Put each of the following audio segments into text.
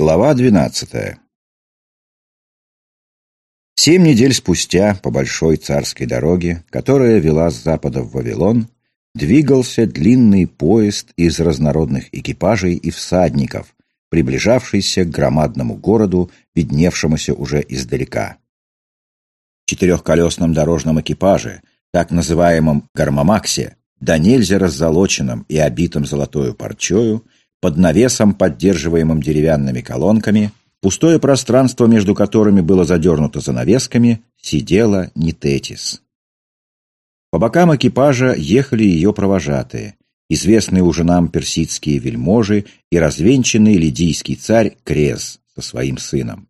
Глава двенадцатая. Семь недель спустя по большой царской дороге, которая вела с запада в Вавилон, двигался длинный поезд из разнородных экипажей и всадников, приближавшийся к громадному городу, видневшемуся уже издалека. В четырехколесном дорожном экипаже, так называемом гармамаксе, да нельзя раззолоченном и обитым золотою парчою, под навесом, поддерживаемым деревянными колонками, пустое пространство между которыми было задернуто занавесками, сидела Нитетис. По бокам экипажа ехали ее провожатые, известные уже нам персидские вельможи и развенчанный лидийский царь Крез со своим сыном.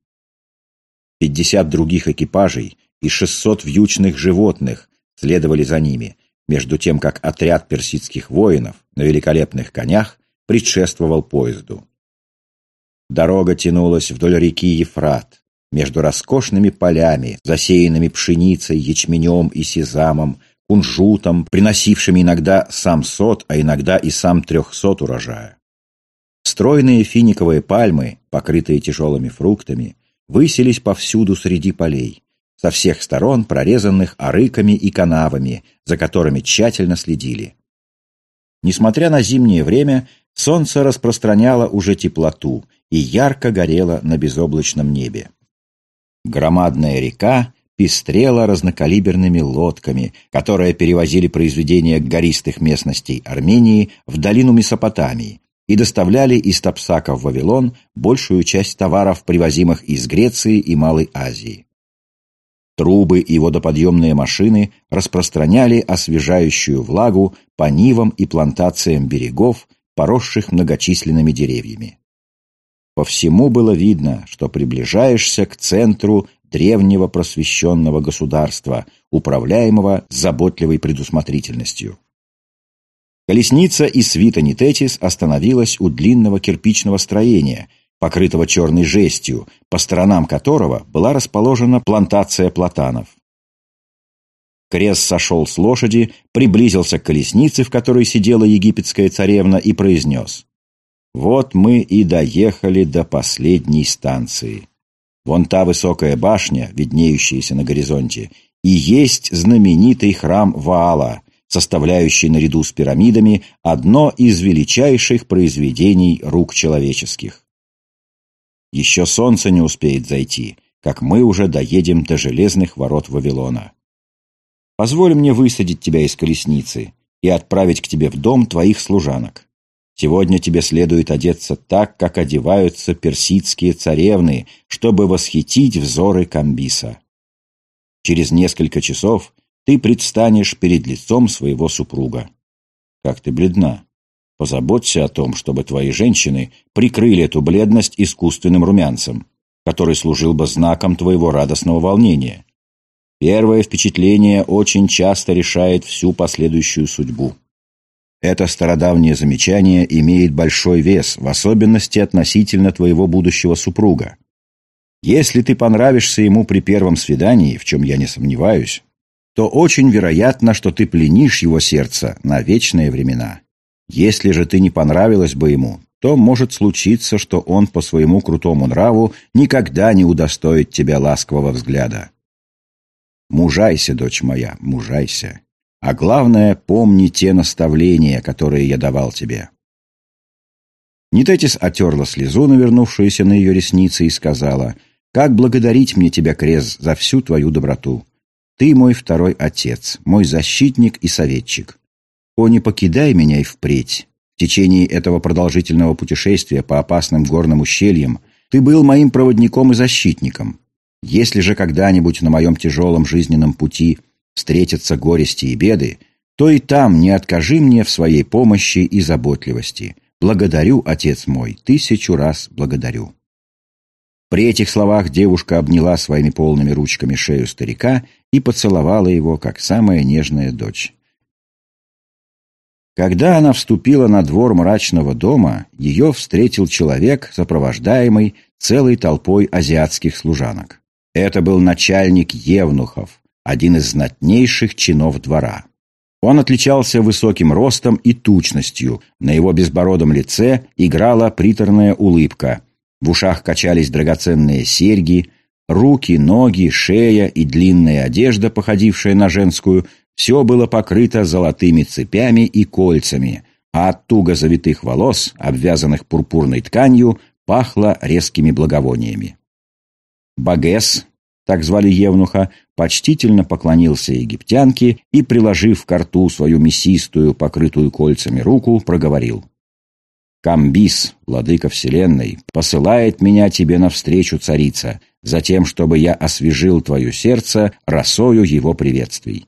Пятьдесят других экипажей и шестьсот вьючных животных следовали за ними, между тем как отряд персидских воинов на великолепных конях предшествовал поезду. Дорога тянулась вдоль реки Ефрат, между роскошными полями, засеянными пшеницей, ячменем и сезамом, кунжутом, приносившими иногда сам сот, а иногда и сам трехсот урожая. Стройные финиковые пальмы, покрытые тяжелыми фруктами, высились повсюду среди полей, со всех сторон прорезанных арыками и канавами, за которыми тщательно следили. Несмотря на зимнее время, Солнце распространяло уже теплоту и ярко горело на безоблачном небе. Громадная река пестрела разнокалиберными лодками, которые перевозили произведения гористых местностей Армении в долину Месопотамии и доставляли из Тапсака в Вавилон большую часть товаров, привозимых из Греции и Малой Азии. Трубы и водоподъемные машины распространяли освежающую влагу по нивам и плантациям берегов, поросших многочисленными деревьями. По всему было видно, что приближаешься к центру древнего просвещенного государства, управляемого заботливой предусмотрительностью. Колесница и свита Нитетис остановилась у длинного кирпичного строения, покрытого черной жестью, по сторонам которого была расположена плантация платанов. Крес сошел с лошади, приблизился к колеснице, в которой сидела египетская царевна, и произнес. «Вот мы и доехали до последней станции. Вон та высокая башня, виднеющаяся на горизонте, и есть знаменитый храм Ваала, составляющий наряду с пирамидами одно из величайших произведений рук человеческих. Еще солнце не успеет зайти, как мы уже доедем до железных ворот Вавилона. Позволь мне высадить тебя из колесницы и отправить к тебе в дом твоих служанок. Сегодня тебе следует одеться так, как одеваются персидские царевны, чтобы восхитить взоры Камбиса. Через несколько часов ты предстанешь перед лицом своего супруга. Как ты бледна. Позаботься о том, чтобы твои женщины прикрыли эту бледность искусственным румянцем, который служил бы знаком твоего радостного волнения. Первое впечатление очень часто решает всю последующую судьбу. Это стародавнее замечание имеет большой вес, в особенности относительно твоего будущего супруга. Если ты понравишься ему при первом свидании, в чем я не сомневаюсь, то очень вероятно, что ты пленишь его сердце на вечные времена. Если же ты не понравилась бы ему, то может случиться, что он по своему крутому нраву никогда не удостоит тебя ласкового взгляда. Мужайся, дочь моя, мужайся. А главное, помни те наставления, которые я давал тебе». Нитетис отерла слезу, навернувшуюся на ее ресницы, и сказала, «Как благодарить мне тебя, Крез, за всю твою доброту? Ты мой второй отец, мой защитник и советчик. О, не покидай меня и впредь. В течение этого продолжительного путешествия по опасным горным ущельям ты был моим проводником и защитником. Если же когда-нибудь на моем тяжелом жизненном пути встретятся горести и беды, то и там не откажи мне в своей помощи и заботливости. Благодарю, отец мой, тысячу раз благодарю». При этих словах девушка обняла своими полными ручками шею старика и поцеловала его, как самая нежная дочь. Когда она вступила на двор мрачного дома, ее встретил человек, сопровождаемый целой толпой азиатских служанок. Это был начальник Евнухов, один из знатнейших чинов двора. Он отличался высоким ростом и тучностью, на его безбородом лице играла приторная улыбка, В ушах качались драгоценные серьги, руки, ноги, шея и длинная одежда, походившая на женскую, все было покрыто золотыми цепями и кольцами, а от туго завитых волос, обвязанных пурпурной тканью, пахло резкими благовониями. Багес, так звали Евнуха, почтительно поклонился египтянке и, приложив к рту свою мясистую, покрытую кольцами руку, проговорил. «Камбис, владыка вселенной, посылает меня тебе навстречу, царица, затем, чтобы я освежил твое сердце росою его приветствий.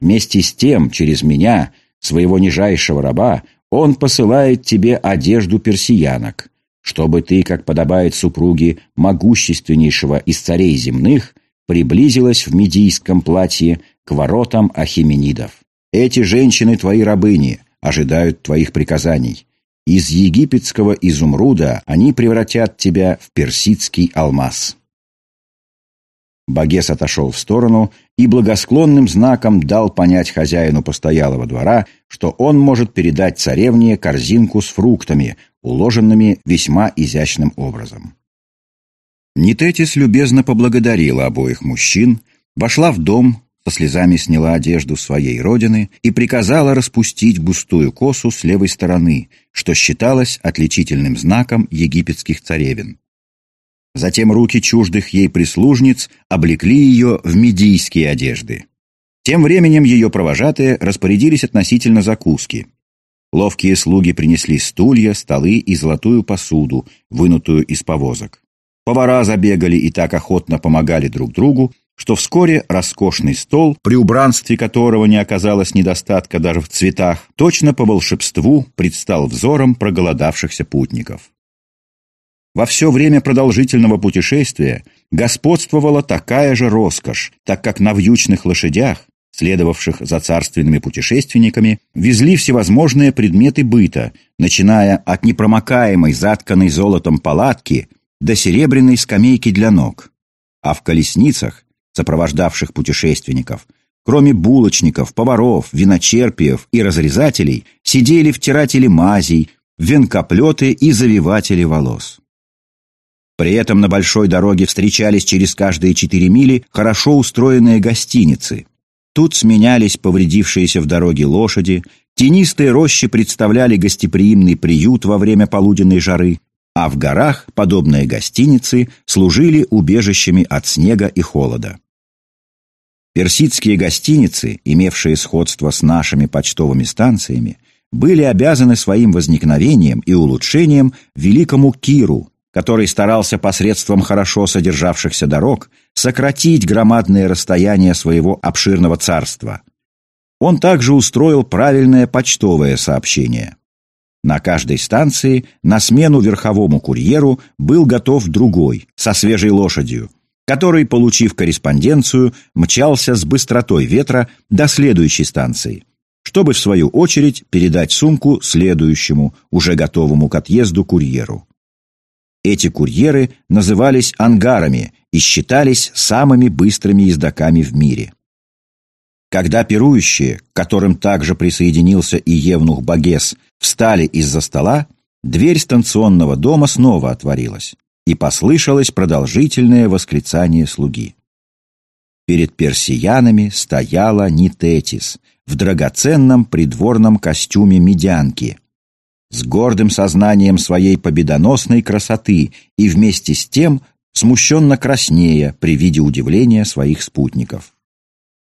Вместе с тем, через меня, своего нижайшего раба, он посылает тебе одежду персиянок, чтобы ты, как подобает супруге могущественнейшего из царей земных, приблизилась в медийском платье к воротам ахименидов. Эти женщины твои рабыни, ожидают твоих приказаний. Из египетского изумруда они превратят тебя в персидский алмаз». Багес отошел в сторону и благосклонным знаком дал понять хозяину постоялого двора, что он может передать царевне корзинку с фруктами, уложенными весьма изящным образом. Нитетис любезно поблагодарила обоих мужчин, вошла в дом, со слезами сняла одежду своей родины и приказала распустить густую косу с левой стороны, что считалось отличительным знаком египетских царевин. Затем руки чуждых ей прислужниц облекли ее в медийские одежды. Тем временем ее провожатые распорядились относительно закуски. Ловкие слуги принесли стулья, столы и золотую посуду, вынутую из повозок. Повара забегали и так охотно помогали друг другу, что вскоре роскошный стол, при убранстве которого не оказалось недостатка даже в цветах, точно по волшебству предстал взором проголодавшихся путников. Во все время продолжительного путешествия господствовала такая же роскошь, так как на вьючных лошадях, следовавших за царственными путешественниками, везли всевозможные предметы быта, начиная от непромокаемой затканной золотом палатки до серебряной скамейки для ног. А в колесницах, сопровождавших путешественников, кроме булочников, поваров, виночерпиев и разрезателей, сидели втиратели мазей, венкоплеты и завиватели волос. При этом на большой дороге встречались через каждые четыре мили хорошо устроенные гостиницы. Тут сменялись повредившиеся в дороге лошади, тенистые рощи представляли гостеприимный приют во время полуденной жары, а в горах подобные гостиницы служили убежищами от снега и холода. Персидские гостиницы, имевшие сходство с нашими почтовыми станциями, были обязаны своим возникновением и улучшением великому Киру, который старался посредством хорошо содержавшихся дорог сократить громадные расстояния своего обширного царства. Он также устроил правильное почтовое сообщение. На каждой станции на смену верховому курьеру был готов другой, со свежей лошадью, который, получив корреспонденцию, мчался с быстротой ветра до следующей станции, чтобы, в свою очередь, передать сумку следующему, уже готовому к отъезду курьеру. Эти курьеры назывались ангарами и считались самыми быстрыми ездоками в мире. Когда пирующие, к которым также присоединился и Евнух Багес, встали из-за стола, дверь станционного дома снова отворилась, и послышалось продолжительное восклицание слуги. Перед персиянами стояла Нитетис в драгоценном придворном костюме медянки, с гордым сознанием своей победоносной красоты и вместе с тем смущенно краснея при виде удивления своих спутников.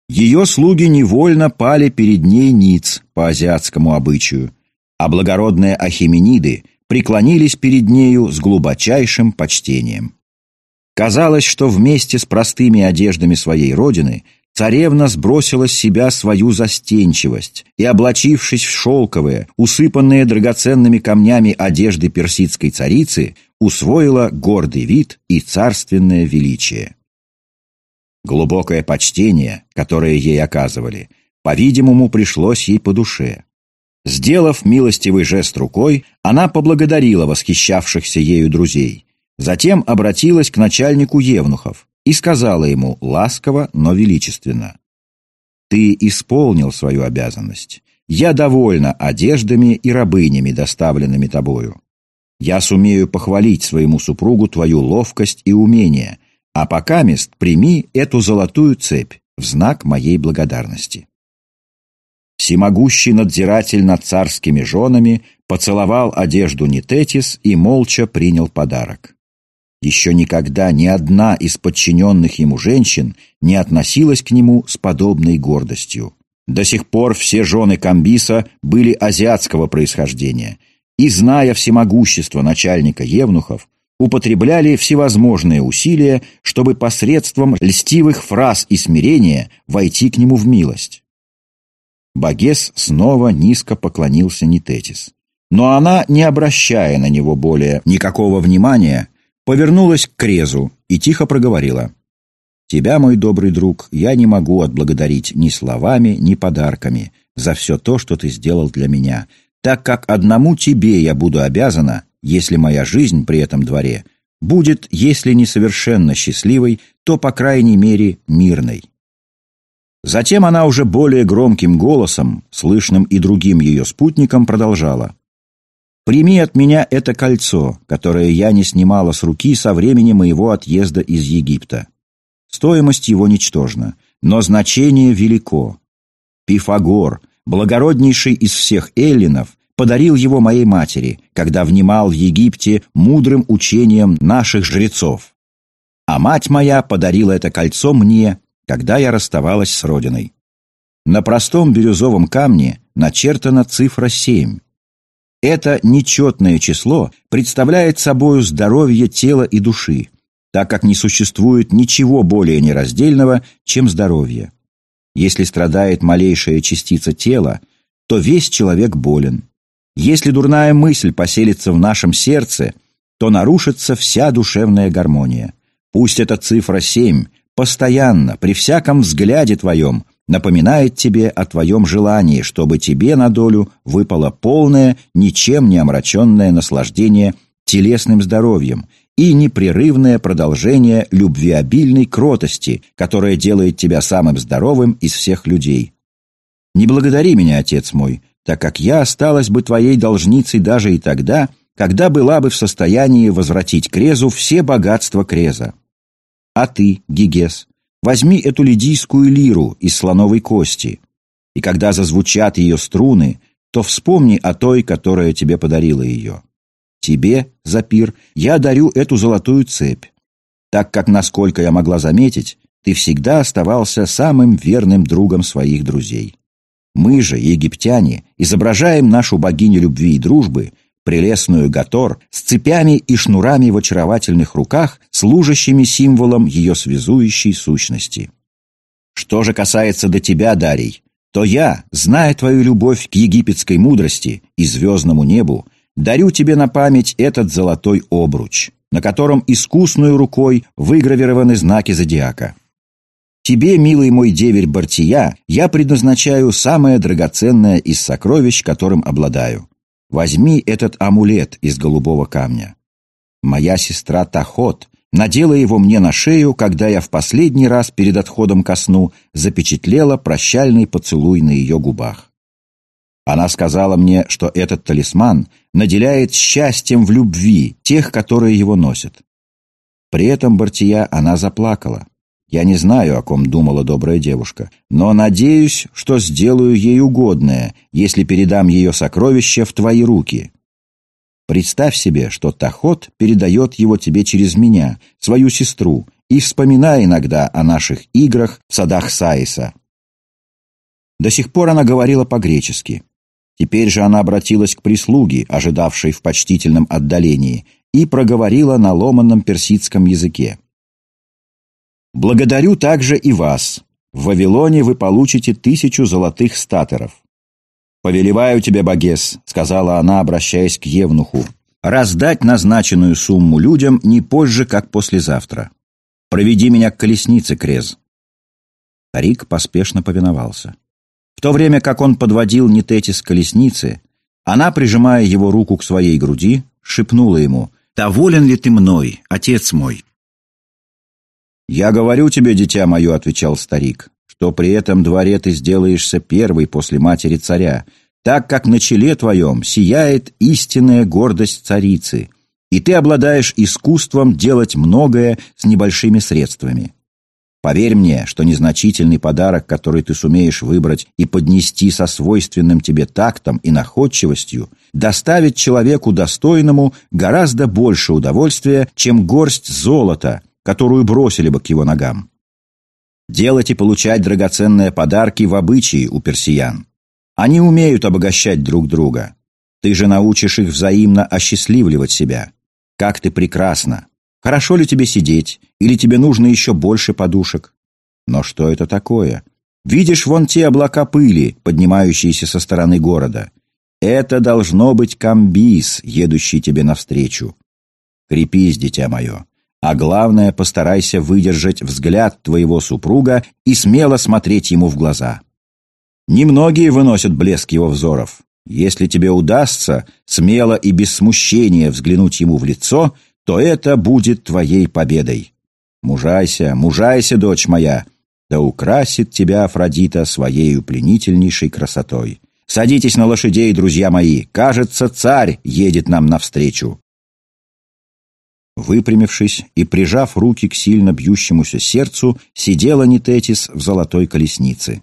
Ее слуги невольно пали перед ней ниц по азиатскому обычаю, а благородные ахимениды преклонились перед нею с глубочайшим почтением. Казалось, что вместе с простыми одеждами своей родины Царевна сбросила с себя свою застенчивость и, облачившись в шелковые, усыпанные драгоценными камнями одежды персидской царицы, усвоила гордый вид и царственное величие. Глубокое почтение, которое ей оказывали, по-видимому, пришлось ей по душе. Сделав милостивый жест рукой, она поблагодарила восхищавшихся ею друзей. Затем обратилась к начальнику евнухов и сказала ему ласково, но величественно, «Ты исполнил свою обязанность. Я довольна одеждами и рабынями, доставленными тобою. я сумею похвалить своему супругу твою ловкость и умение, а пока мест прими эту золотую цепь в знак моей благодарности». Всемогущий надзиратель над царскими женами поцеловал одежду Нитетис и молча принял подарок. Еще никогда ни одна из подчиненных ему женщин не относилась к нему с подобной гордостью. До сих пор все жены Камбиса были азиатского происхождения и, зная всемогущество начальника Евнухов, употребляли всевозможные усилия, чтобы посредством льстивых фраз и смирения войти к нему в милость. Багес снова низко поклонился Нитетис. Но она, не обращая на него более никакого внимания, повернулась к Крезу и тихо проговорила. «Тебя, мой добрый друг, я не могу отблагодарить ни словами, ни подарками за все то, что ты сделал для меня, так как одному тебе я буду обязана, если моя жизнь при этом дворе будет, если не совершенно счастливой, то, по крайней мере, мирной». Затем она уже более громким голосом, слышным и другим ее спутникам, продолжала. «Прими от меня это кольцо, которое я не снимала с руки со времени моего отъезда из Египта. Стоимость его ничтожна, но значение велико. Пифагор, благороднейший из всех эллинов, подарил его моей матери, когда внимал в Египте мудрым учением наших жрецов. А мать моя подарила это кольцо мне, когда я расставалась с родиной. На простом бирюзовом камне начертана цифра 7. Это нечетное число представляет собою здоровье тела и души, так как не существует ничего более нераздельного, чем здоровье. Если страдает малейшая частица тела, то весь человек болен. Если дурная мысль поселится в нашем сердце, то нарушится вся душевная гармония. Пусть эта цифра 7 постоянно, при всяком взгляде твоем, напоминает тебе о твоем желании, чтобы тебе на долю выпало полное, ничем не омраченное наслаждение телесным здоровьем и непрерывное продолжение любвеобильной кротости, которая делает тебя самым здоровым из всех людей. Не благодари меня, отец мой, так как я осталась бы твоей должницей даже и тогда, когда была бы в состоянии возвратить Крезу все богатства Креза. А ты, Гигес, возьми эту лидийскую лиру из слоновой кости, и когда зазвучат ее струны, то вспомни о той, которая тебе подарила ее. Тебе, Запир, я дарю эту золотую цепь, так как, насколько я могла заметить, ты всегда оставался самым верным другом своих друзей. Мы же, египтяне, изображаем нашу богиню любви и дружбы – прелестную Гатор с цепями и шнурами в очаровательных руках, служащими символом ее связующей сущности. Что же касается до тебя, Дарий, то я, зная твою любовь к египетской мудрости и звездному небу, дарю тебе на память этот золотой обруч, на котором искусную рукой выгравированы знаки зодиака. Тебе, милый мой деверь Бартия, я предназначаю самое драгоценное из сокровищ, которым обладаю. Возьми этот амулет из голубого камня. Моя сестра Тахот надела его мне на шею, когда я в последний раз перед отходом ко сну запечатлела прощальный поцелуй на ее губах. Она сказала мне, что этот талисман наделяет счастьем в любви тех, которые его носят. При этом Бартия она заплакала. Я не знаю, о ком думала добрая девушка, но надеюсь, что сделаю ей угодное, если передам ее сокровище в твои руки. Представь себе, что Тахот передает его тебе через меня, свою сестру, и вспоминай иногда о наших играх в садах Саиса. До сих пор она говорила по-гречески. Теперь же она обратилась к прислуге, ожидавшей в почтительном отдалении, и проговорила на ломанном персидском языке. Благодарю также и вас. В Вавилоне вы получите тысячу золотых статеров. «Повелеваю тебе, Багес», — сказала она, обращаясь к Евнуху, «раздать назначенную сумму людям не позже, как послезавтра. Проведи меня к колеснице, Крез». Старик поспешно повиновался. В то время как он подводил Нетети с колесницы, она, прижимая его руку к своей груди, шепнула ему, «Доволен ли ты мной, отец мой?» «Я говорю тебе, дитя мое», — отвечал старик, «что при этом дворе ты сделаешься первой после матери царя, так как на челе твоем сияет истинная гордость царицы, и ты обладаешь искусством делать многое с небольшими средствами. Поверь мне, что незначительный подарок, который ты сумеешь выбрать и поднести со свойственным тебе тактом и находчивостью, доставит человеку достойному гораздо больше удовольствия, чем горсть золота, которую бросили бы к его ногам. Делать и получать драгоценные подарки в обычае у персиян. Они умеют обогащать друг друга. Ты же научишь их взаимно осчастливливать себя. Как ты прекрасна! Хорошо ли тебе сидеть, или тебе нужно еще больше подушек? Но что это такое? Видишь вон те облака пыли, поднимающиеся со стороны города. Это должно быть комбиз, едущий тебе навстречу. Крепись, дитя мое. А главное, постарайся выдержать взгляд твоего супруга и смело смотреть ему в глаза. Немногие выносят блеск его взоров. Если тебе удастся смело и без смущения взглянуть ему в лицо, то это будет твоей победой. Мужайся, мужайся, дочь моя, да украсит тебя Афродита своею пленительнейшей красотой. Садитесь на лошадей, друзья мои, кажется, царь едет нам навстречу. Выпрямившись и прижав руки к сильно бьющемуся сердцу, сидела Нитетис в золотой колеснице.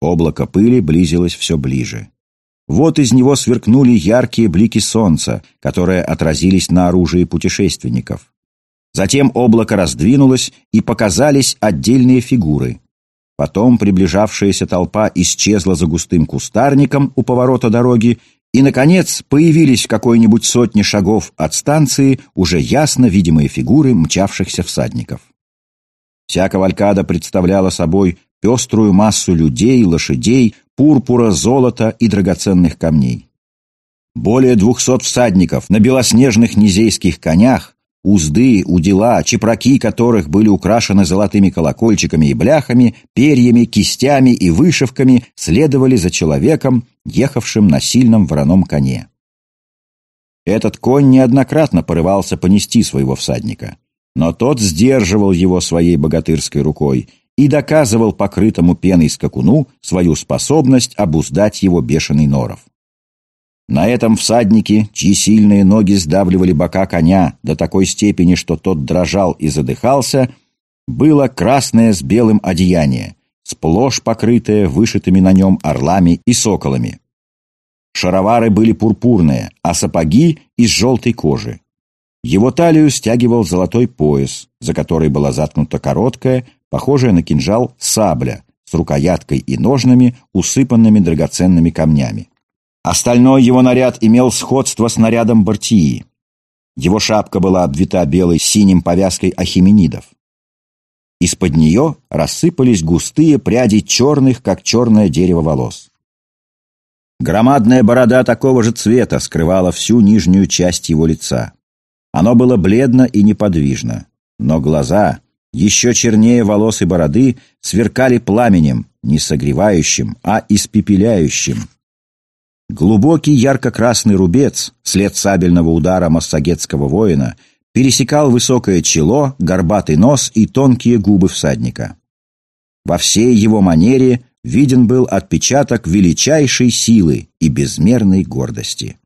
Облако пыли близилось все ближе. Вот из него сверкнули яркие блики солнца, которые отразились на оружии путешественников. Затем облако раздвинулось, и показались отдельные фигуры. Потом приближавшаяся толпа исчезла за густым кустарником у поворота дороги, и, наконец, появились в какой-нибудь сотне шагов от станции уже ясно видимые фигуры мчавшихся всадников. Вся кавалькада представляла собой пеструю массу людей, лошадей, пурпура, золота и драгоценных камней. Более двухсот всадников на белоснежных низейских конях, узды, удила, чепраки которых были украшены золотыми колокольчиками и бляхами, перьями, кистями и вышивками, следовали за человеком, ехавшим на сильном вороном коне. Этот конь неоднократно порывался понести своего всадника, но тот сдерживал его своей богатырской рукой и доказывал покрытому пеной скакуну свою способность обуздать его бешеный норов. На этом всадники, чьи сильные ноги сдавливали бока коня до такой степени, что тот дрожал и задыхался, было красное с белым одеяние, сплошь покрытое вышитыми на нем орлами и соколами. Шаровары были пурпурные, а сапоги из желтой кожи. Его талию стягивал золотой пояс, за который была заткнута короткая, похожая на кинжал сабля с рукояткой и ножнами, усыпанными драгоценными камнями. Остальной его наряд имел сходство с нарядом Бартии. Его шапка была обвита белой синим повязкой ахименидов. Из-под нее рассыпались густые пряди черных, как черное дерево волос. Громадная борода такого же цвета скрывала всю нижнюю часть его лица. Оно было бледно и неподвижно, но глаза, еще чернее волос и бороды, сверкали пламенем, не согревающим, а испепеляющим. Глубокий ярко-красный рубец, след сабельного удара массагетского воина, пересекал высокое чело, горбатый нос и тонкие губы всадника. Во всей его манере виден был отпечаток величайшей силы и безмерной гордости.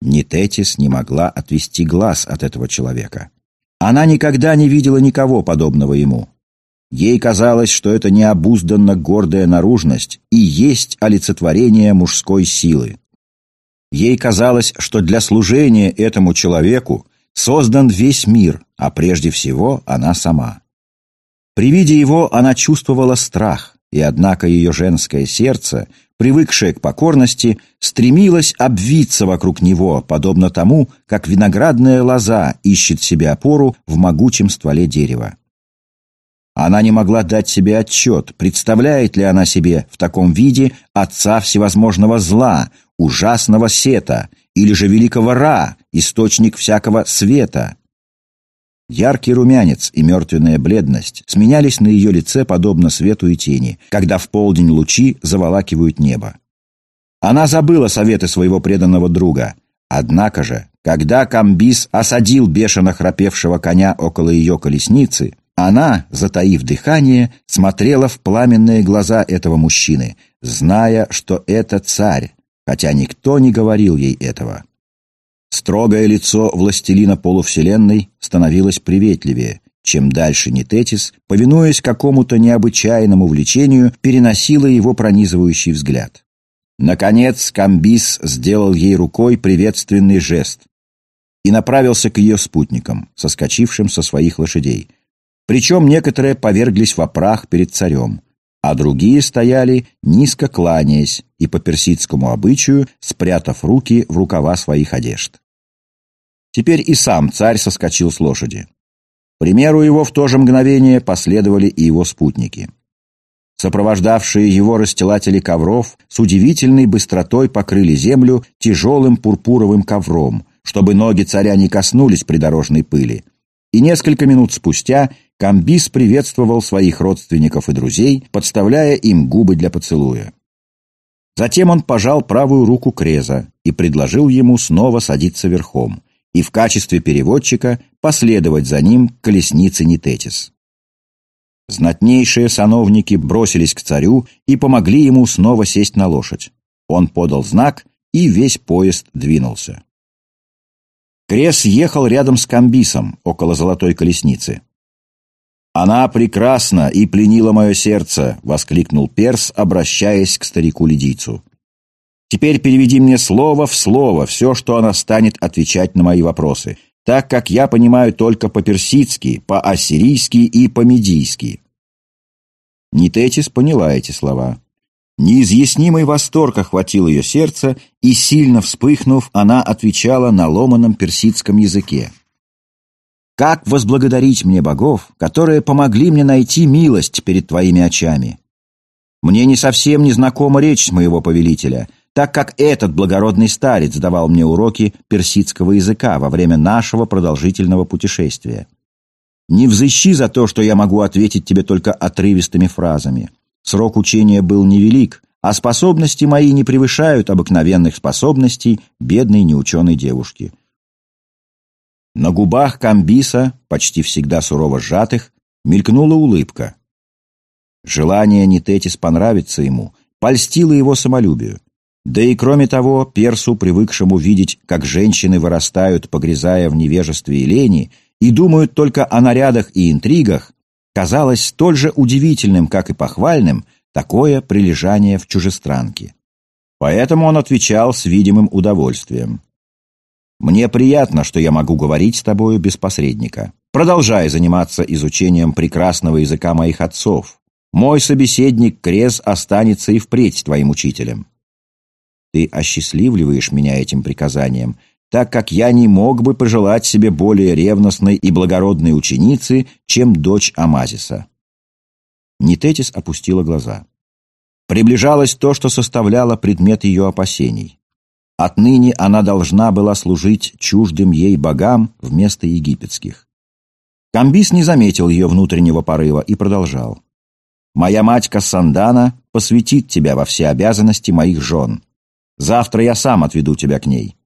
Нитетис не могла отвести глаз от этого человека. Она никогда не видела никого подобного ему. Ей казалось, что это необузданно гордая наружность и есть олицетворение мужской силы. Ей казалось, что для служения этому человеку создан весь мир, а прежде всего она сама. При виде его она чувствовала страх, и однако ее женское сердце, привыкшее к покорности, стремилось обвиться вокруг него, подобно тому, как виноградная лоза ищет себе опору в могучем стволе дерева. Она не могла дать себе отчет, представляет ли она себе в таком виде отца всевозможного зла, ужасного сета, или же великого Ра, источник всякого света. Яркий румянец и мертвенная бледность сменялись на ее лице подобно свету и тени, когда в полдень лучи заволакивают небо. Она забыла советы своего преданного друга. Однако же, когда Камбис осадил бешено храпевшего коня около ее колесницы, Она, затаив дыхание, смотрела в пламенные глаза этого мужчины, зная, что это царь, хотя никто не говорил ей этого. Строгое лицо властелина полувселенной становилось приветливее, чем дальше Нитетис, повинуясь какому-то необычайному влечению, переносила его пронизывающий взгляд. Наконец Камбис сделал ей рукой приветственный жест и направился к ее спутникам, соскочившим со своих лошадей. Причем некоторые поверглись в прах перед царем, а другие стояли, низко кланяясь и по персидскому обычаю, спрятав руки в рукава своих одежд. Теперь и сам царь соскочил с лошади. примеру его в то же мгновение последовали и его спутники. Сопровождавшие его расстилатели ковров с удивительной быстротой покрыли землю тяжелым пурпуровым ковром, чтобы ноги царя не коснулись придорожной пыли. И несколько минут спустя Камбис приветствовал своих родственников и друзей, подставляя им губы для поцелуя. Затем он пожал правую руку Креза и предложил ему снова садиться верхом и в качестве переводчика последовать за ним к колеснице Нитетис. Знатнейшие сановники бросились к царю и помогли ему снова сесть на лошадь. Он подал знак, и весь поезд двинулся. Крес ехал рядом с Камбисом, около золотой колесницы. «Она прекрасна и пленила мое сердце!» — воскликнул Перс, обращаясь к старику-лидийцу. «Теперь переведи мне слово в слово все, что она станет отвечать на мои вопросы, так как я понимаю только по-персидски, по-ассирийски и по-медийски». Нитетис поняла эти слова. Неизъяснимый восторг охватил ее сердце, и, сильно вспыхнув, она отвечала на ломаном персидском языке. Как возблагодарить мне богов, которые помогли мне найти милость перед твоими очами? Мне не совсем не знакома речь моего повелителя, так как этот благородный старец давал мне уроки персидского языка во время нашего продолжительного путешествия. Не взыщи за то, что я могу ответить тебе только отрывистыми фразами. Срок учения был невелик, а способности мои не превышают обыкновенных способностей бедной неученой девушки. На губах Камбиса, почти всегда сурово сжатых, мелькнула улыбка. Желание Нитетис понравиться ему польстило его самолюбию. Да и кроме того, персу, привыкшему видеть, как женщины вырастают, погрязая в невежестве и лени, и думают только о нарядах и интригах, казалось столь же удивительным, как и похвальным, такое прилежание в чужестранке. Поэтому он отвечал с видимым удовольствием. Мне приятно, что я могу говорить с тобою без посредника. Продолжай заниматься изучением прекрасного языка моих отцов. Мой собеседник Крез останется и впредь твоим учителем. Ты осчастливливаешь меня этим приказанием, так как я не мог бы пожелать себе более ревностной и благородной ученицы, чем дочь Амазиса. Нитетис опустила глаза. Приближалось то, что составляло предмет ее опасений. Отныне она должна была служить чуждым ей богам вместо египетских. Камбис не заметил ее внутреннего порыва и продолжал. «Моя мать Кассандана посвятит тебя во все обязанности моих жен. Завтра я сам отведу тебя к ней.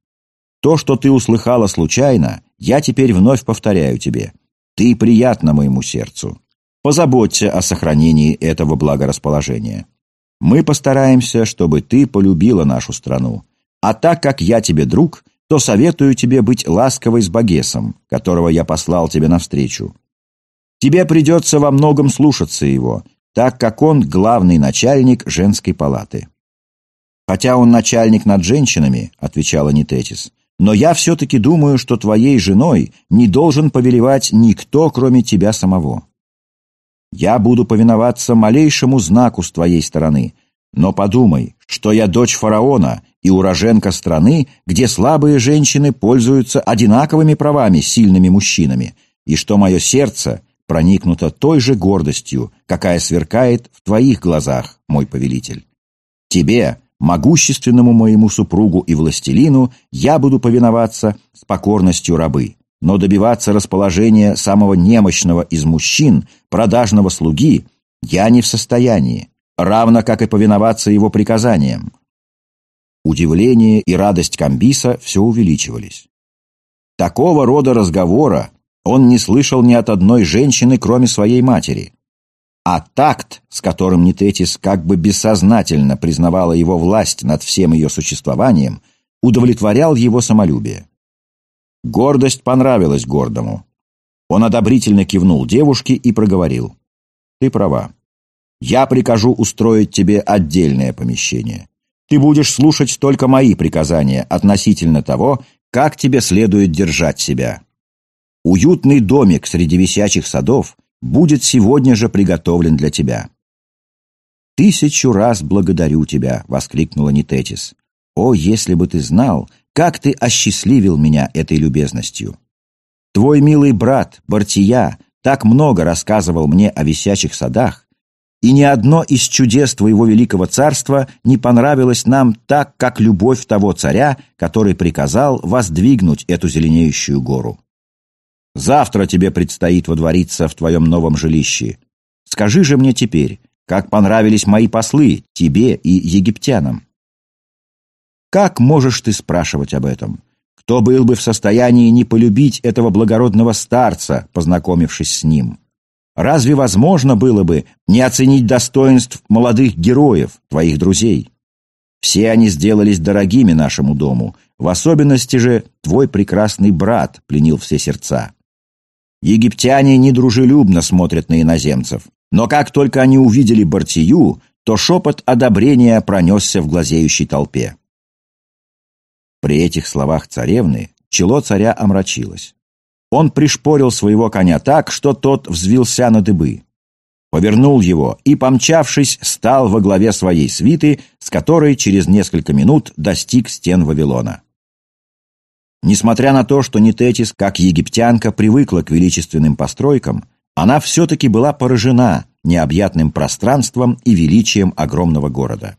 То, что ты услыхала случайно, я теперь вновь повторяю тебе. Ты приятна моему сердцу. Позаботься о сохранении этого благорасположения. Мы постараемся, чтобы ты полюбила нашу страну, а так как я тебе друг, то советую тебе быть ласковой с Багесом, которого я послал тебе навстречу. Тебе придется во многом слушаться его, так как он главный начальник женской палаты. Хотя он начальник над женщинами, отвечала Нитетис, но я все-таки думаю, что твоей женой не должен повелевать никто, кроме тебя самого. Я буду повиноваться малейшему знаку с твоей стороны, но подумай, что я дочь фараона и уроженка страны, где слабые женщины пользуются одинаковыми правами с сильными мужчинами, и что мое сердце проникнуто той же гордостью, какая сверкает в твоих глазах, мой повелитель. Тебе, могущественному моему супругу и властелину, я буду повиноваться с покорностью рабы, но добиваться расположения самого немощного из мужчин, продажного слуги, я не в состоянии, равно как и повиноваться его приказаниям. Удивление и радость Камбиса все увеличивались. Такого рода разговора он не слышал ни от одной женщины, кроме своей матери. А такт, с которым Нитетис как бы бессознательно признавала его власть над всем ее существованием, удовлетворял его самолюбие. Гордость понравилась гордому. Он одобрительно кивнул девушке и проговорил. «Ты права. Я прикажу устроить тебе отдельное помещение. Ты будешь слушать только мои приказания относительно того, как тебе следует держать себя. Уютный домик среди висячих садов будет сегодня же приготовлен для тебя». «Тысячу раз благодарю тебя!» — воскликнула Нитетис. «О, если бы ты знал, как ты осчастливил меня этой любезностью! Твой милый брат, Бартия, так много рассказывал мне о висячих садах, и ни одно из чудес твоего великого царства не понравилось нам так, как любовь того царя, который приказал воздвигнуть эту зеленеющую гору. Завтра тебе предстоит водвориться в твоем новом жилище. Скажи же мне теперь, как понравились мои послы тебе и египтянам? Как можешь ты спрашивать об этом? Кто был бы в состоянии не полюбить этого благородного старца, познакомившись с ним? Разве возможно было бы не оценить достоинств молодых героев, твоих друзей? Все они сделались дорогими нашему дому, в особенности же твой прекрасный брат пленил все сердца. Египтяне недружелюбно смотрят на иноземцев, но как только они увидели Бартию, то шепот одобрения пронесся в глазеющей толпе. При этих словах царевны чело царя омрачилось. Он пришпорил своего коня так, что тот взвился на дыбы. Повернул его и, помчавшись, стал во главе своей свиты, с которой через несколько минут достиг стен Вавилона. Несмотря на то, что Нитетис, как египтянка, привыкла к величественным постройкам, она все-таки была поражена необъятным пространством и величием огромного города.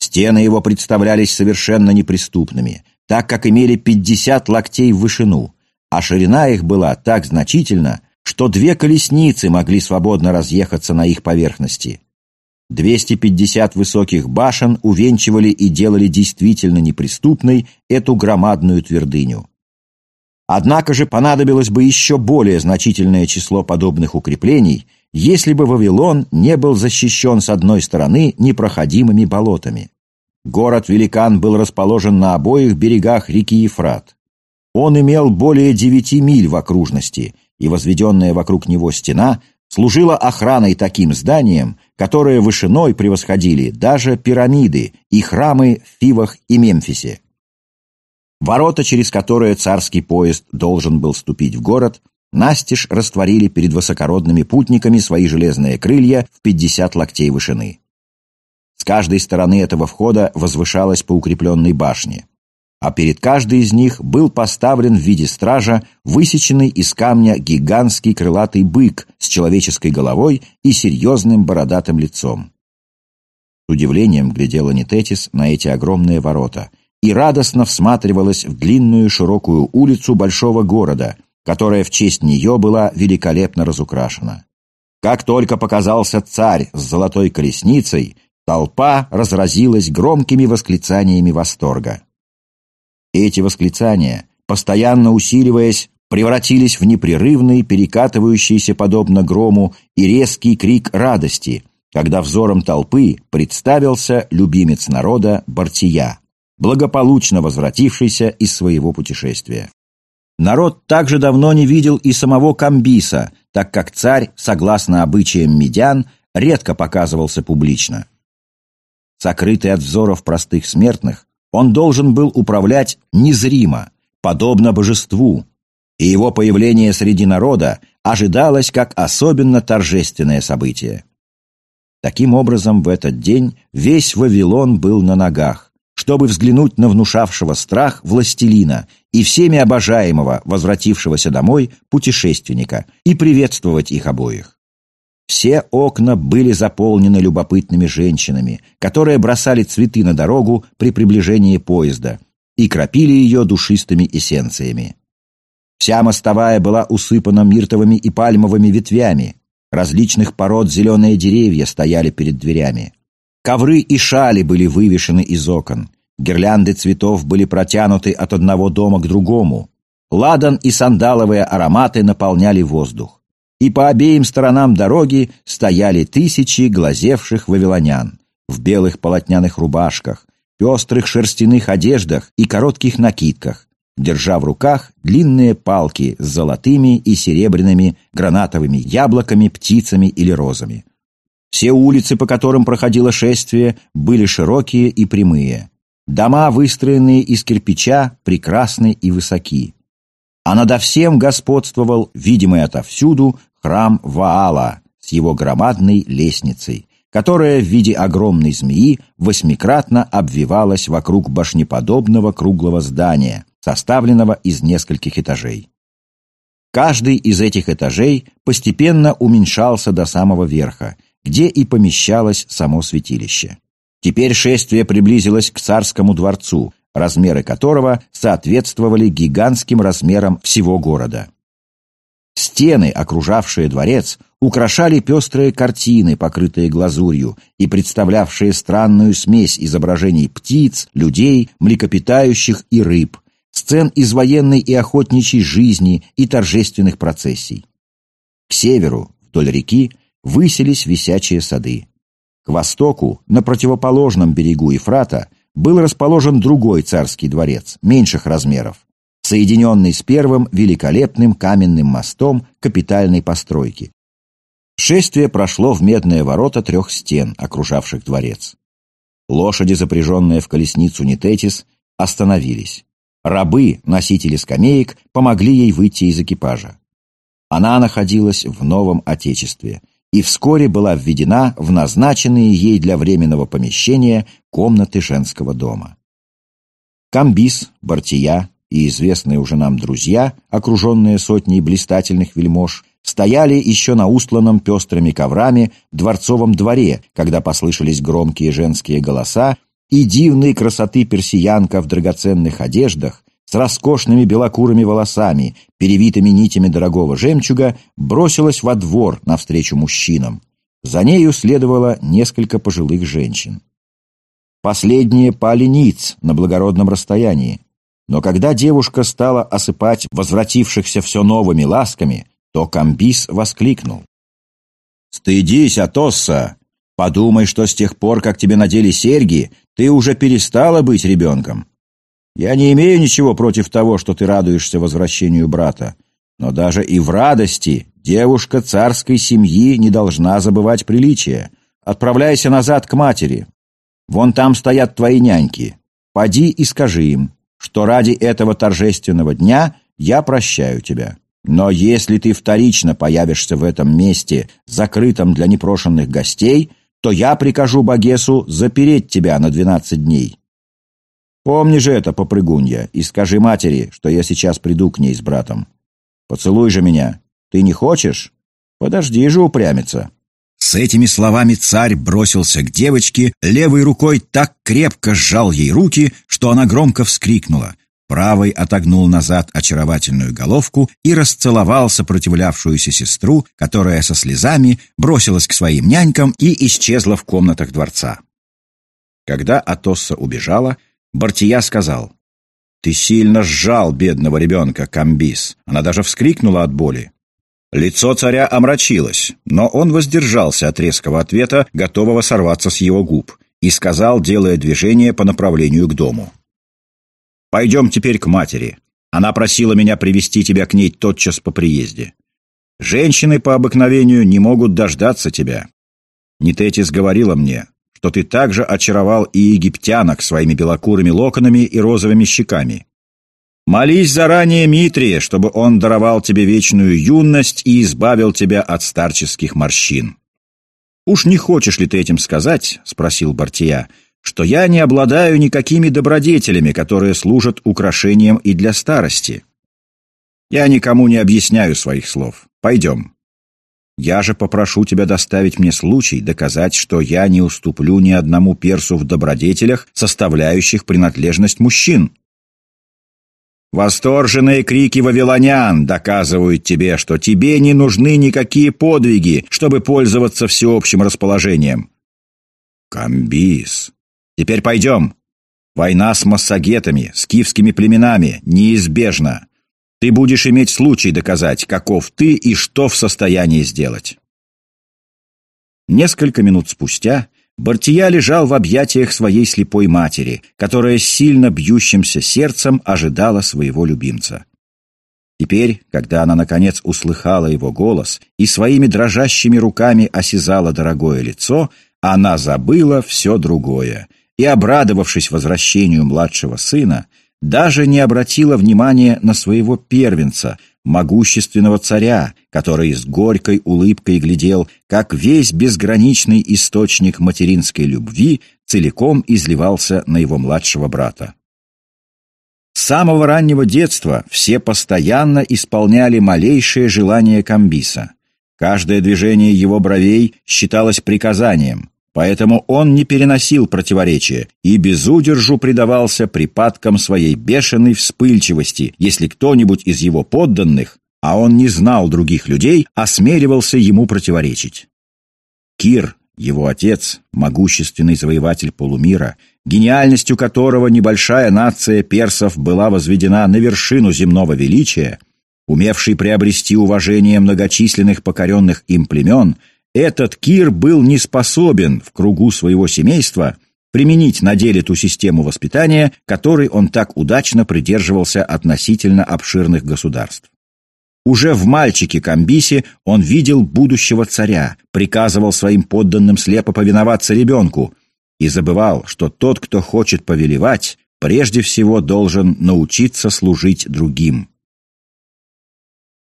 Стены его представлялись совершенно неприступными, так как имели 50 локтей в вышину, а ширина их была так значительна, что две колесницы могли свободно разъехаться на их поверхности. 250 высоких башен увенчивали и делали действительно неприступной эту громадную твердыню. Однако же понадобилось бы еще более значительное число подобных укреплений, если бы Вавилон не был защищен с одной стороны непроходимыми болотами. Город-великан был расположен на обоих берегах реки Ефрат. Он имел более девяти миль в окружности, и возведенная вокруг него стена служила охраной таким зданиям, которые вышиной превосходили даже пирамиды и храмы в Фивах и Мемфисе. Ворота, через которые царский поезд должен был ступить в город, настежь растворили перед высокородными путниками свои железные крылья в пятьдесят локтей вышины. С каждой стороны этого входа возвышалась по укрепленной башне а перед каждой из них был поставлен в виде стража высеченный из камня гигантский крылатый бык с человеческой головой и серьезным бородатым лицом. С удивлением глядела Нететис на эти огромные ворота и радостно всматривалась в длинную широкую улицу большого города, которая в честь нее была великолепно разукрашена. Как только показался царь с золотой колесницей, толпа разразилась громкими восклицаниями восторга. Эти восклицания, постоянно усиливаясь, превратились в непрерывный, перекатывающийся подобно грому и резкий крик радости, когда взором толпы представился любимец народа Бартия, благополучно возвратившийся из своего путешествия. Народ также давно не видел и самого Камбиса, так как царь, согласно обычаям медян, редко показывался публично. Сокрытый от взоров простых смертных, он должен был управлять незримо, подобно божеству, и его появление среди народа ожидалось как особенно торжественное событие. Таким образом, в этот день весь Вавилон был на ногах, чтобы взглянуть на внушавшего страх властелина и всеми обожаемого, возвратившегося домой, путешественника, и приветствовать их обоих. Все окна были заполнены любопытными женщинами, которые бросали цветы на дорогу при приближении поезда и кропили ее душистыми эссенциями. Вся мостовая была усыпана миртовыми и пальмовыми ветвями. Различных пород зеленые деревья стояли перед дверями. Ковры и шали были вывешены из окон. Гирлянды цветов были протянуты от одного дома к другому. ладан и сандаловые ароматы наполняли воздух. И по обеим сторонам дороги стояли тысячи глазевших вавилонян в белых полотняных рубашках, пестрых шерстяных одеждах и коротких накидках, держа в руках длинные палки с золотыми и серебряными гранатовыми яблоками, птицами или розами. Все улицы, по которым проходило шествие, были широкие и прямые. Дома, выстроенные из кирпича, прекрасны и высоки. А надо всем господствовал, видимый отовсюду, храм Ваала с его громадной лестницей, которая в виде огромной змеи восьмикратно обвивалась вокруг башнеподобного круглого здания, составленного из нескольких этажей. Каждый из этих этажей постепенно уменьшался до самого верха, где и помещалось само святилище. Теперь шествие приблизилось к царскому дворцу, размеры которого соответствовали гигантским размерам всего города. Стены, окружавшие дворец, украшали пестрые картины, покрытые глазурью, и представлявшие странную смесь изображений птиц, людей, млекопитающих и рыб, сцен из военной и охотничьей жизни и торжественных процессий. К северу, вдоль реки, высились висячие сады. К востоку, на противоположном берегу Ефрата, был расположен другой царский дворец, меньших размеров, соединенный с первым великолепным каменным мостом капитальной постройки. Шествие прошло в медные ворота трех стен, окружавших дворец. Лошади, запряженные в колесницу Нететис, остановились. Рабы, носители скамеек, помогли ей выйти из экипажа. Она находилась в новом отечестве и вскоре была введена в назначенные ей для временного помещения комнаты женского дома. Камбис, Бартия и известные уже нам друзья, окруженные сотней блистательных вельмож, стояли еще на устланном пестрыми коврами дворцовом дворе, когда послышались громкие женские голоса и дивной красоты персиянка в драгоценных одеждах, с роскошными белокурыми волосами, перевитыми нитями дорогого жемчуга, бросилась во двор навстречу мужчинам. За нею следовало несколько пожилых женщин. Последние пали ниц на благородном расстоянии. Но когда девушка стала осыпать возвратившихся все новыми ласками, то Камбис воскликнул. «Стыдись, Атосса! Подумай, что с тех пор, как тебе надели серьги, ты уже перестала быть ребенком. Я не имею ничего против того, что ты радуешься возвращению брата, но даже и в радости девушка царской семьи не должна забывать приличия. Отправляйся назад к матери. Вон там стоят твои няньки. Поди и скажи им, что ради этого торжественного дня я прощаю тебя. Но если ты вторично появишься в этом месте, закрытом для непрошенных гостей, то я прикажу Багесу запереть тебя на двенадцать дней. Помни же это, попрыгунья, и скажи матери, что я сейчас приду к ней с братом. Поцелуй же меня. Ты не хочешь? Подожди же упрямиться». С этими словами царь бросился к девочке, левой рукой так крепко сжал ей руки, что она громко вскрикнула. Правой отогнул назад очаровательную головку и расцеловал сопротивлявшуюся сестру, которая со слезами бросилась к своим нянькам и исчезла в комнатах дворца. Когда Атосса убежала, Бартия сказал, «Ты сильно сжал бедного ребенка, Камбис». Она даже вскрикнула от боли. Лицо царя омрачилось, но он воздержался от резкого ответа, готового сорваться с его губ, и сказал, делая движение по направлению к дому. «Пойдем теперь к матери. Она просила меня привести тебя к ней тотчас по приезде. Женщины по обыкновению не могут дождаться тебя. Нитетис говорила мне, что ты также очаровал и египтянок своими белокурыми локонами и розовыми щеками. Молись заранее Митрия, чтобы он даровал тебе вечную юность и избавил тебя от старческих морщин. «Уж не хочешь ли ты этим сказать, — спросил Бартия, — что я не обладаю никакими добродетелями, которые служат украшением и для старости? Я никому не объясняю своих слов. Пойдем». Я же попрошу тебя доставить мне случай доказать, что я не уступлю ни одному персу в добродетелях, составляющих принадлежность мужчин. Восторженные крики вавилонян доказывают тебе, что тебе не нужны никакие подвиги, чтобы пользоваться всеобщим расположением. Камбис. Теперь пойдем. Война с массагетами, с киевскими племенами неизбежна. Ты будешь иметь случай доказать, каков ты и что в состоянии сделать. Несколько минут спустя Бартия лежал в объятиях своей слепой матери, которая с сильно бьющимся сердцем ожидала своего любимца. Теперь, когда она, наконец, услыхала его голос и своими дрожащими руками осязала дорогое лицо, она забыла все другое и, обрадовавшись возвращению младшего сына, даже не обратила внимания на своего первенца, могущественного царя, который с горькой улыбкой глядел, как весь безграничный источник материнской любви целиком изливался на его младшего брата. С самого раннего детства все постоянно исполняли малейшее желание Камбиса. Каждое движение его бровей считалось приказанием, Поэтому он не переносил противоречия и безудержу предавался припадкам своей бешеной вспыльчивости, если кто-нибудь из его подданных, а он не знал других людей, осмеливался ему противоречить. Кир, его отец, могущественный завоеватель полумира, гениальностью которого небольшая нация персов была возведена на вершину земного величия, умевший приобрести уважение многочисленных покоренных им племен – этот Кир был не способен в кругу своего семейства применить на деле ту систему воспитания, которой он так удачно придерживался относительно обширных государств. Уже в мальчике Камбисе он видел будущего царя, приказывал своим подданным слепо повиноваться ребенку и забывал, что тот, кто хочет повелевать, прежде всего должен научиться служить другим.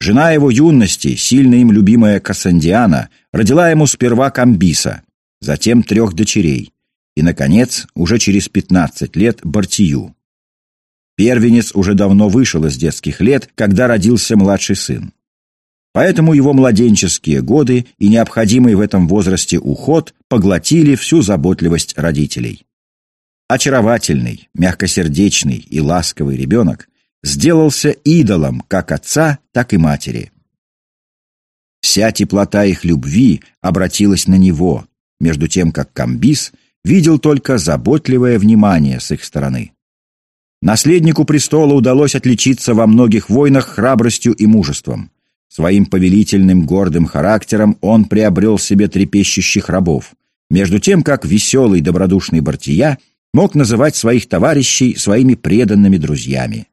Жена его юности, сильно им любимая Кассандиана, родила ему сперва Камбиса, затем трех дочерей, и, наконец, уже через пятнадцать лет Бартию. Первенец уже давно вышел из детских лет, когда родился младший сын. Поэтому его младенческие годы и необходимый в этом возрасте уход поглотили всю заботливость родителей. Очаровательный, мягкосердечный и ласковый ребенок сделался идолом как отца, так и матери. Вся теплота их любви обратилась на него, между тем как Камбис видел только заботливое внимание с их стороны. Наследнику престола удалось отличиться во многих войнах храбростью и мужеством. Своим повелительным гордым характером он приобрел себе трепещущих рабов, между тем как веселый добродушный Бартия мог называть своих товарищей своими преданными друзьями.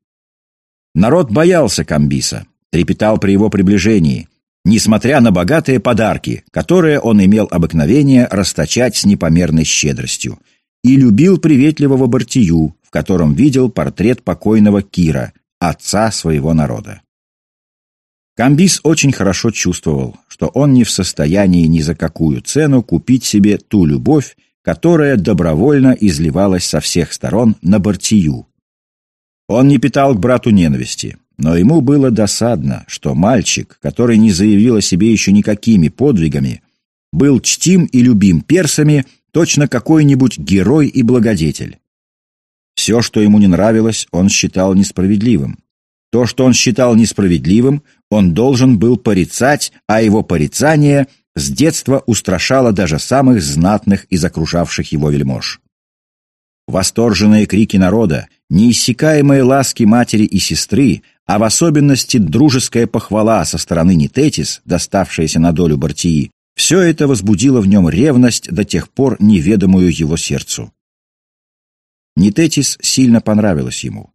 Народ боялся Камбиса, трепетал при его приближении, несмотря на богатые подарки, которые он имел обыкновение расточать с непомерной щедростью, и любил приветливого Бартию, в котором видел портрет покойного Кира, отца своего народа. Камбис очень хорошо чувствовал, что он не в состоянии ни за какую цену купить себе ту любовь, которая добровольно изливалась со всех сторон на Бартию, он не питал к брату ненависти, но ему было досадно, что мальчик, который не заявил о себе еще никакими подвигами, был чтим и любим персами, точно какой-нибудь герой и благодетель. Все, что ему не нравилось, он считал несправедливым. То, что он считал несправедливым, он должен был порицать, а его порицание с детства устрашало даже самых знатных из окружавших его вельмож. Восторженные крики народа, неиссякаемые ласки матери и сестры, а в особенности дружеская похвала со стороны Нитетис, доставшаяся на долю Бартии, все это возбудило в нем ревность до тех пор неведомую его сердцу. Нитетис сильно понравилась ему.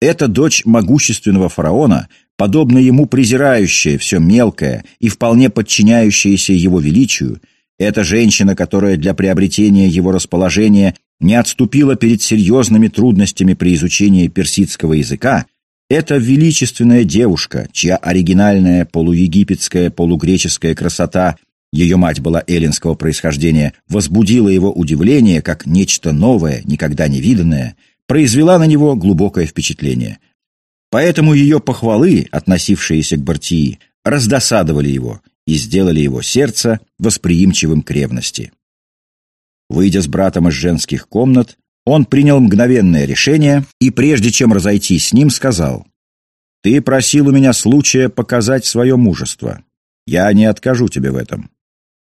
Эта дочь могущественного фараона, подобно ему презирающая все мелкое и вполне подчиняющаяся его величию, эта женщина, которая для приобретения его расположения не отступила перед серьезными трудностями при изучении персидского языка, эта величественная девушка, чья оригинальная полуегипетская, полугреческая красота, ее мать была эллинского происхождения, возбудила его удивление как нечто новое, никогда не виданное, произвела на него глубокое впечатление. Поэтому ее похвалы, относившиеся к Бартии, раздосадовали его и сделали его сердце восприимчивым к ревности. Выйдя с братом из женских комнат, он принял мгновенное решение и, прежде чем разойтись с ним, сказал, «Ты просил у меня случая показать свое мужество. Я не откажу тебе в этом.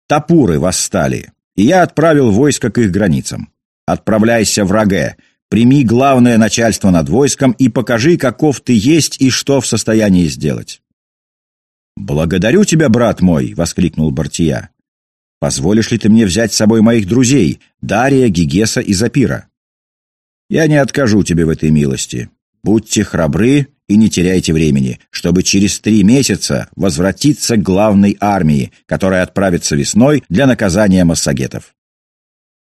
Тапуры восстали, и я отправил войско к их границам. Отправляйся в Раге, прими главное начальство над войском и покажи, каков ты есть и что в состоянии сделать». «Благодарю тебя, брат мой!» — воскликнул Бартия. «Позволишь ли ты мне взять с собой моих друзей, Дария, Гигеса и Запира?» «Я не откажу тебе в этой милости. Будьте храбры и не теряйте времени, чтобы через три месяца возвратиться к главной армии, которая отправится весной для наказания массагетов.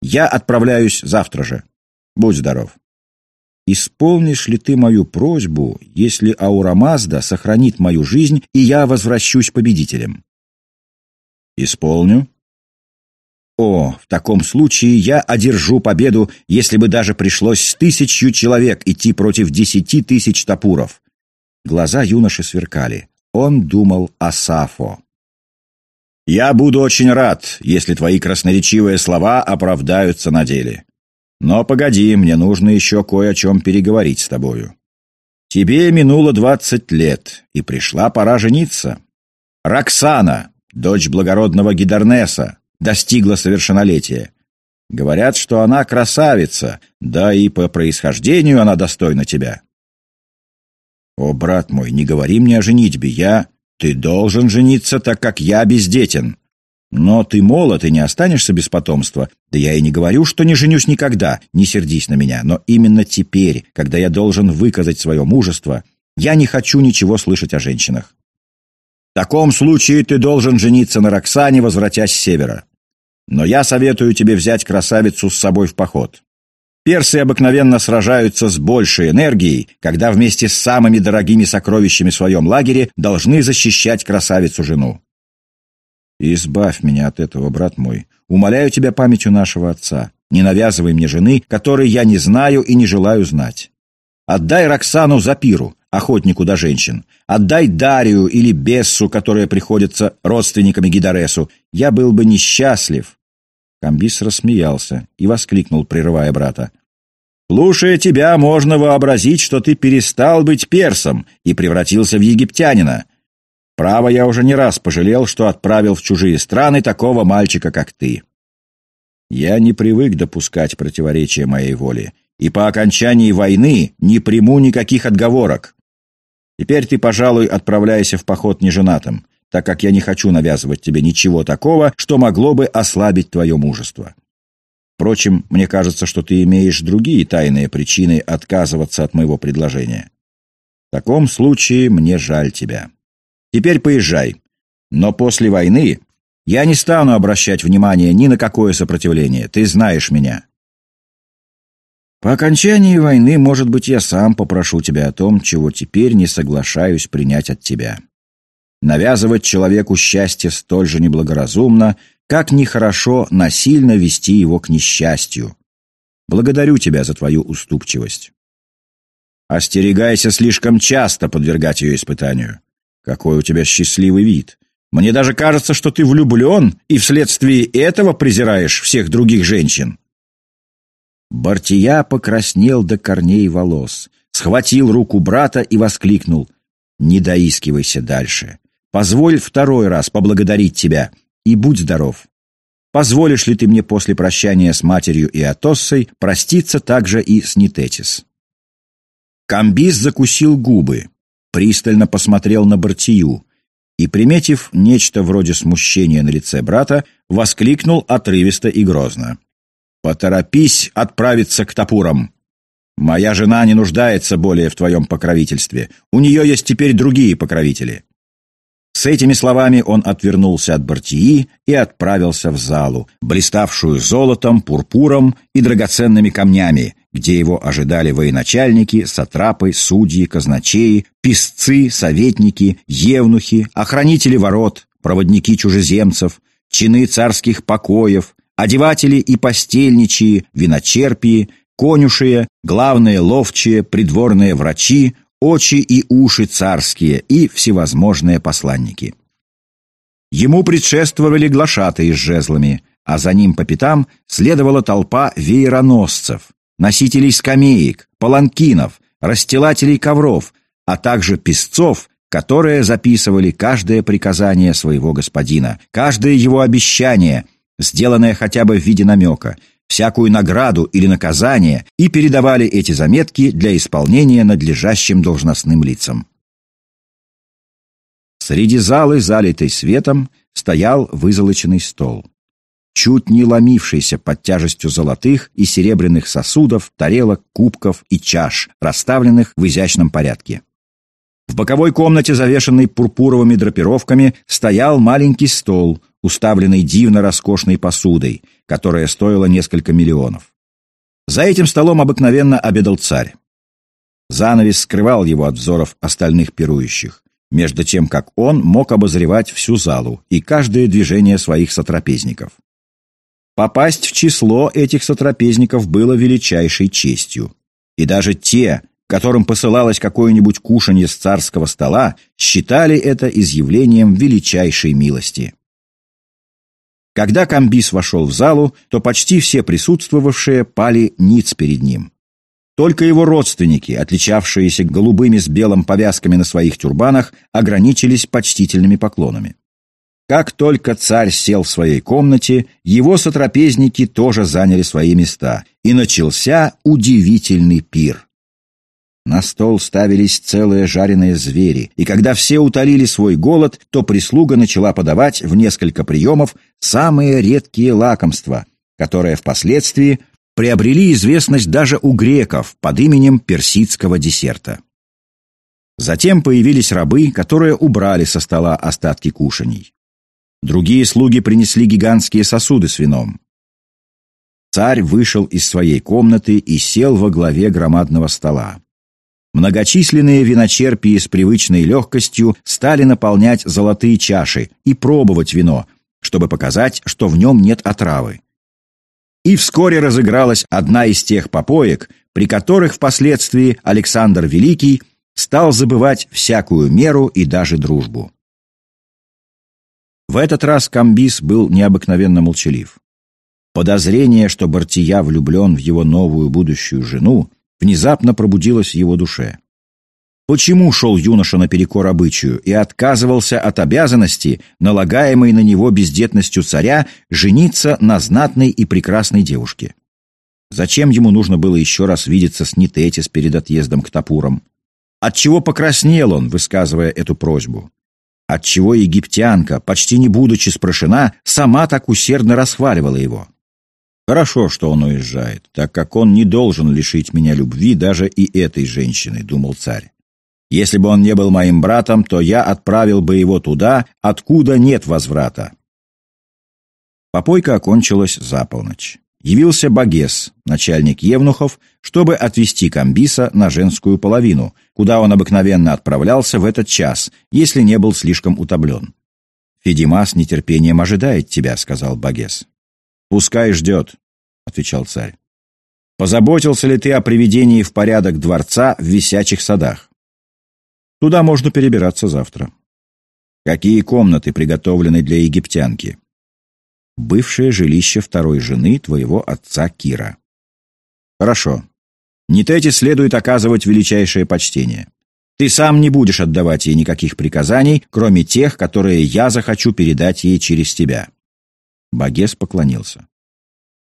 Я отправляюсь завтра же. Будь здоров. Исполнишь ли ты мою просьбу, если Аурамазда сохранит мою жизнь, и я возвращусь победителем? Исполню. О, в таком случае я одержу победу, если бы даже пришлось с тысячью человек идти против десяти тысяч топуров. Глаза юноши сверкали. Он думал о Сафо. «Я буду очень рад, если твои красноречивые слова оправдаются на деле. Но погоди, мне нужно еще кое о чем переговорить с тобою. Тебе минуло двадцать лет, и пришла пора жениться. Роксана, дочь благородного Гидарнеса, достигла совершеннолетия. Говорят, что она красавица, да и по происхождению она достойна тебя. «О, брат мой, не говори мне о женитьбе, я...» «Ты должен жениться, так как я бездетен. Но ты молод и не останешься без потомства. Да я и не говорю, что не женюсь никогда, не сердись на меня. Но именно теперь, когда я должен выказать свое мужество, я не хочу ничего слышать о женщинах. В таком случае ты должен жениться на Роксане, возвратясь с севера. Но я советую тебе взять красавицу с собой в поход. Персы обыкновенно сражаются с большей энергией, когда вместе с самыми дорогими сокровищами в своем лагере должны защищать красавицу-жену. Избавь меня от этого, брат мой. Умоляю тебя памятью нашего отца. Не навязывай мне жены, которой я не знаю и не желаю знать. Отдай Роксану Запиру, охотнику до женщин. Отдай Дарию или Бессу, которая приходится родственниками Гидаресу. Я был бы несчастлив, Камбис рассмеялся и воскликнул, прерывая брата. «Слушая тебя, можно вообразить, что ты перестал быть персом и превратился в египтянина. Право, я уже не раз пожалел, что отправил в чужие страны такого мальчика, как ты. Я не привык допускать противоречия моей воли, и по окончании войны не приму никаких отговорок. Теперь ты, пожалуй, отправляйся в поход неженатым так как я не хочу навязывать тебе ничего такого, что могло бы ослабить твое мужество. Впрочем, мне кажется, что ты имеешь другие тайные причины отказываться от моего предложения. В таком случае мне жаль тебя. Теперь поезжай. Но после войны я не стану обращать внимания ни на какое сопротивление. Ты знаешь меня. По окончании войны, может быть, я сам попрошу тебя о том, чего теперь не соглашаюсь принять от тебя. Навязывать человеку счастье столь же неблагоразумно, как нехорошо насильно вести его к несчастью. Благодарю тебя за твою уступчивость. Остерегайся слишком часто подвергать ее испытанию. Какой у тебя счастливый вид. Мне даже кажется, что ты влюблен и вследствие этого презираешь всех других женщин. Бартия покраснел до корней волос, схватил руку брата и воскликнул. «Не доискивайся дальше. Позволь второй раз поблагодарить тебя, и будь здоров. Позволишь ли ты мне после прощания с матерью и Атоссой проститься также и с Нитетис?» Камбис закусил губы, пристально посмотрел на Бартию и, приметив нечто вроде смущения на лице брата, воскликнул отрывисто и грозно. «Поторопись отправиться к топурам. Моя жена не нуждается более в твоем покровительстве. У нее есть теперь другие покровители. С этими словами он отвернулся от Бартии и отправился в залу, блиставшую золотом, пурпуром и драгоценными камнями, где его ожидали военачальники, сатрапы, судьи, казначеи, писцы, советники, евнухи, охранители ворот, проводники чужеземцев, чины царских покоев, одеватели и постельничьи, виночерпии, конюшие, главные ловчие, придворные врачи, очи и уши царские и всевозможные посланники. Ему предшествовали глашатые с жезлами, а за ним по пятам следовала толпа веероносцев, носителей скамеек, паланкинов, расстилателей ковров, а также песцов, которые записывали каждое приказание своего господина, каждое его обещание, сделанное хотя бы в виде намека, всякую награду или наказание и передавали эти заметки для исполнения надлежащим должностным лицам. Среди залы, залитой светом, стоял вызолоченный стол. Чуть не ломившийся под тяжестью золотых и серебряных сосудов, тарелок, кубков и чаш, расставленных в изящном порядке. В боковой комнате, завешенной пурпуровыми драпировками, стоял маленький стол, уставленный дивно роскошной посудой, которая стоила несколько миллионов. За этим столом обыкновенно обедал царь. Занавес скрывал его от взоров остальных пирующих между тем как он мог обозревать всю залу и каждое движение своих сотрапезников. Попасть в число этих сотрапезников было величайшей честью. И даже те, которым посылалось какое-нибудь кушанье с царского стола, считали это изъявлением величайшей милости. Когда Камбис вошел в залу, то почти все присутствовавшие пали ниц перед ним. Только его родственники, отличавшиеся голубыми с белым повязками на своих тюрбанах, ограничились почтительными поклонами. Как только царь сел в своей комнате, его сотрапезники тоже заняли свои места, и начался удивительный пир. На стол ставились целые жареные звери, и когда все утолили свой голод, то прислуга начала подавать в несколько приемов самые редкие лакомства, которые впоследствии приобрели известность даже у греков под именем персидского десерта. Затем появились рабы, которые убрали со стола остатки кушаний. Другие слуги принесли гигантские сосуды с вином. Царь вышел из своей комнаты и сел во главе громадного стола. Многочисленные виночерпии с привычной легкостью стали наполнять золотые чаши и пробовать вино, чтобы показать, что в нем нет отравы. И вскоре разыгралась одна из тех попоек, при которых впоследствии Александр Великий стал забывать всякую меру и даже дружбу. В этот раз Камбис был необыкновенно молчалив. Подозрение, что Бартия влюблен в его новую будущую жену, внезапно пробудилось в его душе. Почему шел юноша наперекор обычаю и отказывался от обязанности, налагаемой на него бездетностью царя, жениться на знатной и прекрасной девушке? Зачем ему нужно было еще раз видеться с Нитетис перед отъездом к Тапурам? Отчего покраснел он, высказывая эту просьбу? Отчего египтянка, почти не будучи спрошена, сама так усердно расхваливала его? Хорошо, что он уезжает, так как он не должен лишить меня любви даже и этой женщины, думал царь. Если бы он не был моим братом, то я отправил бы его туда, откуда нет возврата. Попойка окончилась за полночь. Явился Багес, начальник Евнухов, чтобы отвезти Камбиса на женскую половину, куда он обыкновенно отправлялся в этот час, если не был слишком утомлен. «Федима с нетерпением ожидает тебя», — сказал Багес. «Пускай ждет», — отвечал царь. «Позаботился ли ты о приведении в порядок дворца в висячих садах?» Туда можно перебираться завтра. Какие комнаты приготовлены для египтянки? Бывшее жилище второй жены твоего отца Кира. Хорошо. Нитете следует оказывать величайшее почтение. Ты сам не будешь отдавать ей никаких приказаний, кроме тех, которые я захочу передать ей через тебя. Багес поклонился.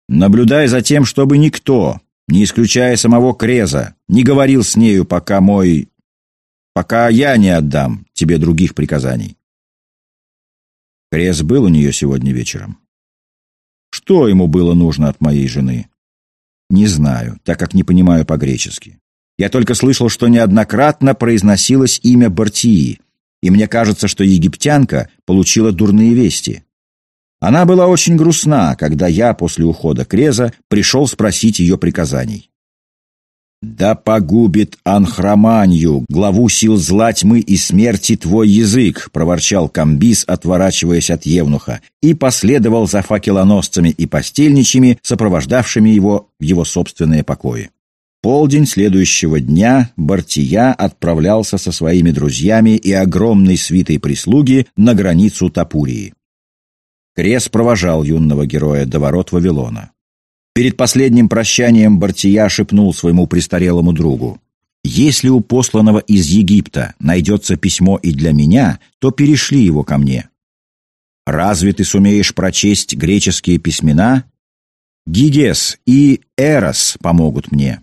Наблюдай за тем, чтобы никто, не исключая самого Креза, не говорил с нею, пока мой пока я не отдам тебе других приказаний. Крес был у нее сегодня вечером. Что ему было нужно от моей жены? Не знаю, так как не понимаю по-гречески. Я только слышал, что неоднократно произносилось имя Бартии, и мне кажется, что египтянка получила дурные вести. Она была очень грустна, когда я после ухода Креза пришел спросить ее приказаний. «Да погубит Анхроманью, главу сил зла тьмы и смерти твой язык!» — проворчал Камбис, отворачиваясь от Евнуха, и последовал за факелоносцами и постельничьими, сопровождавшими его в его собственные покои. Полдень следующего дня Бартия отправлялся со своими друзьями и огромной свитой прислуги на границу Тапурии. Крес провожал юного героя до ворот Вавилона. Перед последним прощанием Бартия шепнул своему престарелому другу. «Если у посланного из Египта найдется письмо и для меня, то перешли его ко мне. Разве ты сумеешь прочесть греческие письмена?» Гигес и Эрос помогут мне.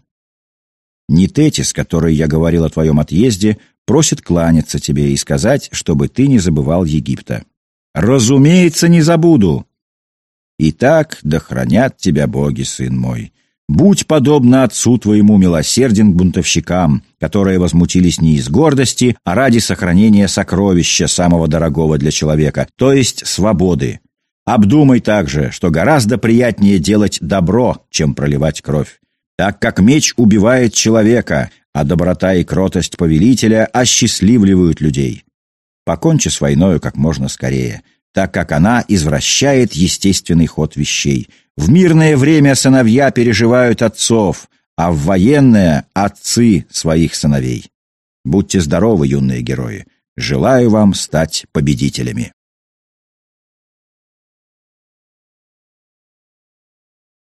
Не Тетис, который я говорил о твоем отъезде, просит кланяться тебе и сказать, чтобы ты не забывал Египта. Разумеется, не забуду. Итак, да хранят тебя боги, сын мой. Будь подобно отцу твоему милосерден к бунтовщикам, которые возмутились не из гордости, а ради сохранения сокровища самого дорогого для человека, то есть свободы. Обдумай также, что гораздо приятнее делать добро, чем проливать кровь, так как меч убивает человека, а доброта и кротость повелителя осчастливливают людей. Покончи с войною как можно скорее, так как она извращает естественный ход вещей. В мирное время сыновья переживают отцов, а в военное — отцы своих сыновей. Будьте здоровы, юные герои. Желаю вам стать победителями.